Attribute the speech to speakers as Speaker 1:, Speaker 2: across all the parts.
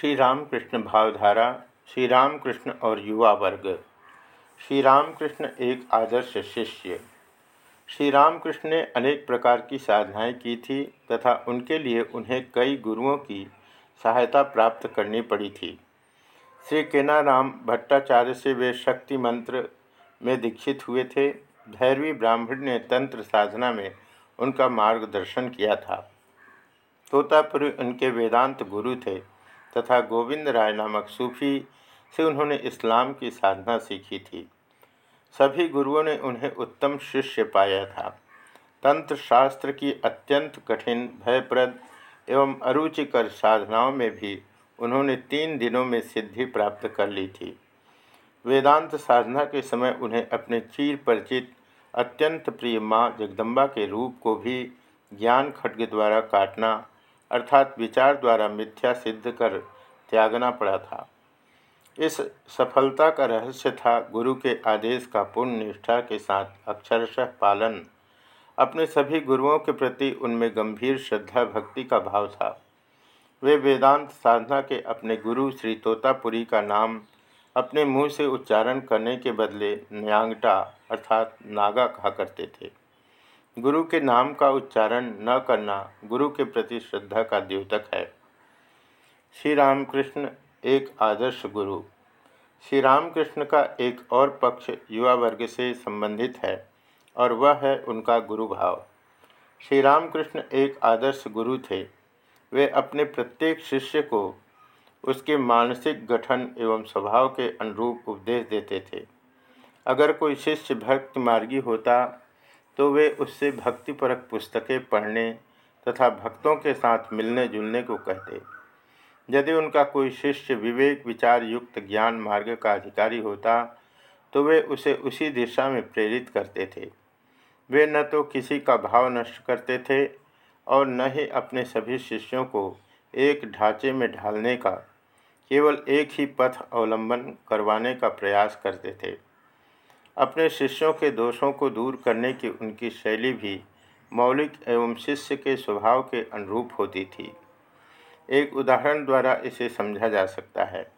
Speaker 1: श्री रामकृष्ण भावधारा श्री रामकृष्ण और युवा वर्ग। श्री रामकृष्ण एक आदर्श शिष्य। श्री रामकृष्ण ने अनेक प्रकार की साधनाएँ की थी तथा उनके लिए उन्हें कई गुरुओं की सहायता प्राप्त करनी पड़ी थी। श्री केनाराम भट्टाचार्य से वे शक्ति मंत्र में दीक्षित हुए थे। भैरवी ब्राह्मण ने तंत्र साधना में उनका मार्गदर्शन किया था। तोतापुरी उनके वेदांत गुरु थे। तथा गोविंद राय नामक सूफी से उन्होंने इस्लाम की साधना सीखी थी। सभी गुरुओं ने उन्हें उत्तम शिष्य पाया था। तंत्र शास्त्र की अत्यंत कठिन, भयप्रद एवं अरुचिकर साधनाओं में भी उन्होंने तीन दिनों में सिद्धि प्राप्त कर ली थी। वेदांत साधना के समय उन्हें अपने चीर परिचित, अत्यंत प्रिय माँ जगदम्बा के रूप को भी ज्ञान खड्ग द्वारा काटना अर्थात विचार द्वारा मिथ्या सिद्ध कर त्यागना पड़ा था। इस सफलता का रहस्य था गुरु के आदेश का पूर्ण निष्ठा के साथ अक्षरशः पालन। अपने सभी गुरुओं के प्रति उनमें गंभीर श्रद्धा भक्ति का भाव था। वे वेदांत साधना के अपने गुरु श्री तोतापुरी का नाम अपने मुँह से उच्चारण करने के बदले न्यांगटा अर्थात नागा कहा करते थे। गुरु के नाम का उच्चारण न करना गुरु के प्रति श्रद्धा का द्योतक है। श्री रामकृष्ण एक आदर्श गुरु। श्री रामकृष्ण का एक और पक्ष युवा वर्ग से संबंधित है और वह है उनका गुरु भाव। श्री रामकृष्ण एक आदर्श गुरु थे। वे अपने प्रत्येक शिष्य को उसके मानसिक गठन एवं स्वभाव के अनुरूप उपदेश देते थे। अगर कोई शिष्य भक्त मार्गी होता तो वे उससे भक्तिपरक पुस्तकें पढ़ने तथा भक्तों के साथ मिलने जुलने को कहते। यदि उनका कोई शिष्य विवेक विचार युक्त ज्ञान मार्ग का अधिकारी होता तो वे उसे उसी दिशा में प्रेरित करते थे। वे न तो किसी का भाव नष्ट करते थे और न ही अपने सभी शिष्यों को एक ढांचे में ढालने का, केवल एक ही पथ अवलंबन करवाने का प्रयास करते थे। अपने शिष्यों के दोषों को दूर करने की उनकी शैली भी मौलिक एवं शिष्य के स्वभाव के अनुरूप होती थी। एक उदाहरण द्वारा इसे समझा जा सकता है।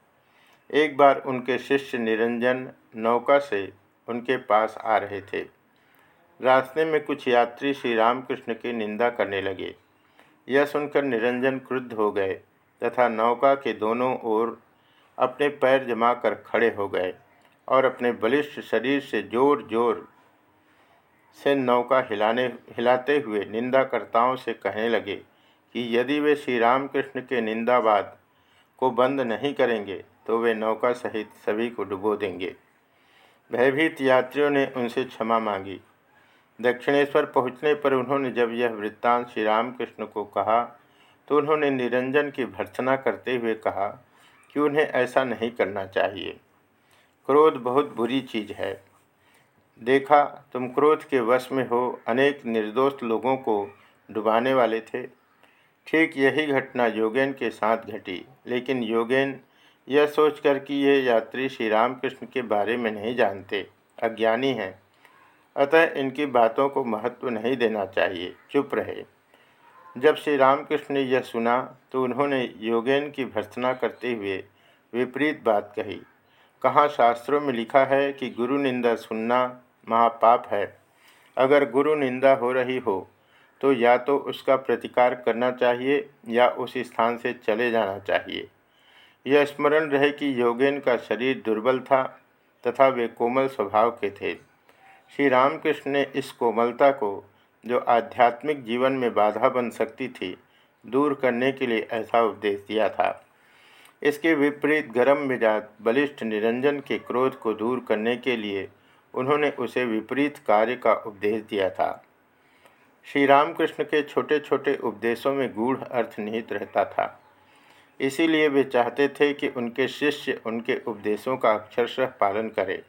Speaker 1: एक बार उनके शिष्य निरंजन नौका से उनके पास आ रहे थे। रास्ते में कुछ यात्री श्री रामकृष्ण की निंदा करने लगे। यह सुनकर निरंजन क्रुद्ध हो गए तथा नौका के दोनों ओर अपने पैर जमा कर खड़े हो गए। और अपने बलिष्ठ शरीर से ज़ोर ज़ोर से नौका हिलाने, हिलाते हुए निंदाकर्ताओं से कहने लगे कि यदि वे श्री रामकृष्ण के निंदावाद को बंद नहीं करेंगे तो वे नौका सहित सभी को डुबो देंगे। भयभीत यात्रियों ने उनसे क्षमा मांगी। दक्षिणेश्वर पहुँचने पर उन्होंने जब यह वृत्तांत श्री रामकृष्ण को कहा तो उन्होंने निरंजन की भर्सना करते हुए कहा कि उन्हें ऐसा नहीं करना चाहिए। क्रोध बहुत बुरी चीज़ है। देखा, तुम क्रोध के वश में हो, अनेक निर्दोष लोगों को डुबाने वाले थे। ठीक यही घटना योगेन के साथ घटी, लेकिन योगेन यह सोचकर कि ये यात्री श्री रामकृष्ण के बारे में नहीं जानते, अज्ञानी हैं। अतः इनकी बातों को महत्व नहीं देना चाहिए, चुप रहे। जब श्री रामकृष्ण ने यह सुना तो उन्होंने योगेन की भर्सना करते हुए विपरीत बात कही। कहाँ शास्त्रों में लिखा है कि गुरु निंदा सुनना महापाप है? अगर गुरु निंदा हो रही हो तो या तो उसका प्रतिकार करना चाहिए या उस स्थान से चले जाना चाहिए। यह स्मरण रहे कि योगेन का शरीर दुर्बल था तथा वे कोमल स्वभाव के थे। श्री रामकृष्ण ने इस कोमलता को, जो आध्यात्मिक जीवन में बाधा बन सकती थी, दूर करने के लिए ऐसा उपदेश दिया था। इसके विपरीत गर्म मिजाज, बलिष्ठ निरंजन के क्रोध को दूर करने के लिए उन्होंने उसे विपरीत कार्य का उपदेश दिया था। श्री रामकृष्ण के छोटे छोटे उपदेशों में गूढ़ अर्थ निहित रहता था। इसीलिए वे चाहते थे कि उनके शिष्य उनके उपदेशों का अक्षरशः पालन करें।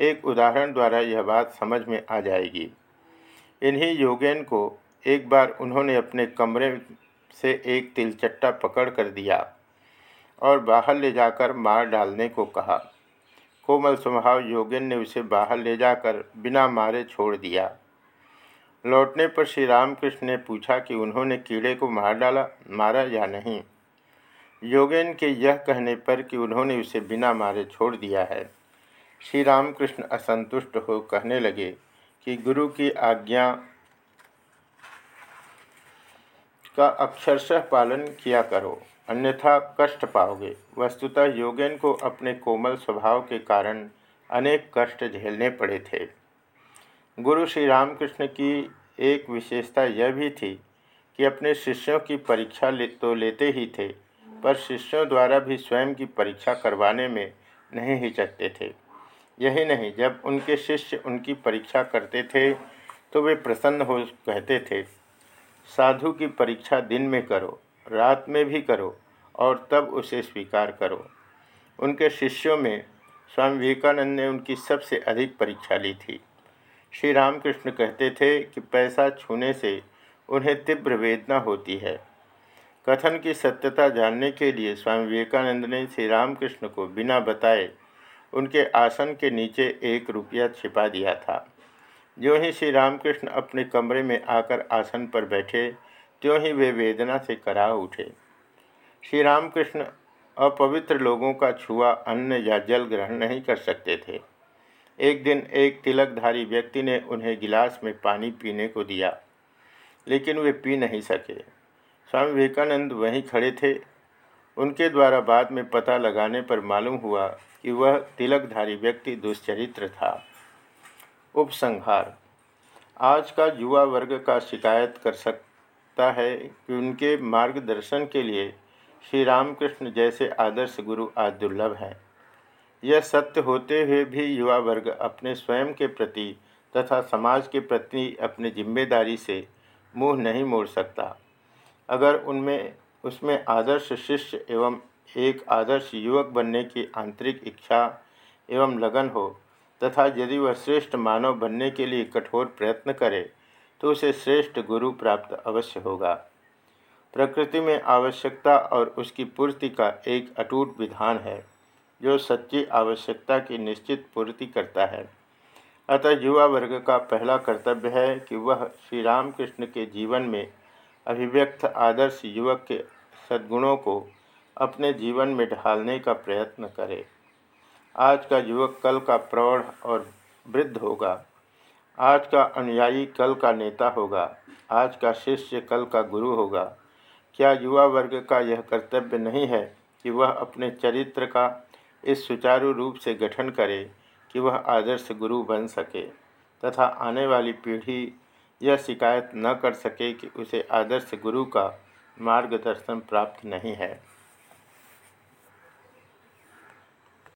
Speaker 1: एक उदाहरण द्वारा यह बात समझ में आ जाएगी। इन्हीं योगेन को एक बार उन्होंने अपने कमरे से एक तिलचट्टा पकड़ कर दिया। और बाहर ले जाकर मार डालने को कहा। कोमल स्वभाव योगेन ने उसे बाहर ले जाकर बिना मारे छोड़ दिया। लौटने पर श्री रामकृष्ण ने पूछा कि उन्होंने कीड़े को मार डाला, मारा या नहीं? योगेन के यह कहने पर कि उन्होंने उसे बिना मारे छोड़ दिया है। श्री रामकृष्ण असंतुष्ट हो कहने लगे कि गुरु की आज्ञा का अक्षरशः पालन किया करो। अन्यथा कष्ट पाओगे। वस्तुतः योगेन को अपने कोमल स्वभाव के कारण अनेक कष्ट झेलने पड़े थे। गुरु श्री रामकृष्ण की एक विशेषता यह भी थी कि अपने शिष्यों की परीक्षा ले तो लेते ही थे, पर शिष्यों द्वारा भी स्वयं की परीक्षा करवाने में नहीं हिचकते थे। यही नहीं, जब उनके शिष्य उनकी परीक्षा करते थे तो वे प्रसन्न हो कहते थे, साधु की परीक्षा दिन में करो रात में भी करो और तब उसे स्वीकार करो। उनके शिष्यों में स्वामी विवेकानंद ने उनकी सबसे अधिक परीक्षा ली थी। श्री रामकृष्ण कहते थे कि पैसा छूने से उन्हें तीव्र वेदना होती है। कथन की सत्यता जानने के लिए स्वामी विवेकानंद ने श्री रामकृष्ण को बिना बताए उनके आसन के नीचे एक रुपया छिपा दिया था। जो ही श्री रामकृष्ण अपने कमरे में आकर आसन पर बैठे त्यों ही वे वेदना से करा उठे। श्री रामकृष्ण अपवित्र लोगों का छुआ अन्न या जल ग्रहण नहीं कर सकते थे। एक दिन एक तिलकधारी व्यक्ति ने उन्हें गिलास में पानी पीने को दिया, लेकिन वे पी नहीं सके। स्वामी विवेकानंद वहीं खड़े थे। उनके द्वारा बाद में पता लगाने पर मालूम हुआ कि वह तिलकधारी व्यक्ति दुष्चरित्र था। उपसंहार। आज का युवा वर्ग का शिकायत कर सकता है कि उनके मार्गदर्शन के लिए श्री रामकृष्ण जैसे आदर्श गुरु आज दुर्लभ हैं। यह सत्य होते हुए भी युवा वर्ग अपने स्वयं के प्रति तथा समाज के प्रति अपनी ज़िम्मेदारी से मुँह नहीं मोड़ सकता। अगर उनमें, उसमें आदर्श शिष्य एवं एक आदर्श युवक बनने की आंतरिक इच्छा एवं लगन हो तथा यदि वह श्रेष्ठ मानव बनने के लिए कठोर प्रयत्न करे तो उसे श्रेष्ठ गुरु प्राप्त अवश्य होगा। प्रकृति में आवश्यकता और उसकी पूर्ति का एक अटूट विधान है, जो सच्ची आवश्यकता की निश्चित पूर्ति करता है। अतः युवा वर्ग का पहला कर्तव्य है कि वह श्री रामकृष्ण के जीवन में अभिव्यक्त आदर्श युवक के सद्गुणों को अपने जीवन में ढालने का प्रयत्न करे। आज का युवक कल का प्रौढ़ और वृद्ध होगा। आज का अनुयायी कल का नेता होगा, आज का शिष्य कल का गुरु होगा। क्या युवा वर्ग का यह कर्तव्य नहीं है कि वह अपने चरित्र का इस सुचारू रूप से गठन करे कि वह आदर्श गुरु बन सके, तथा आने वाली पीढ़ी यह शिकायत न कर सके कि उसे आदर्श गुरु का मार्गदर्शन प्राप्त नहीं है।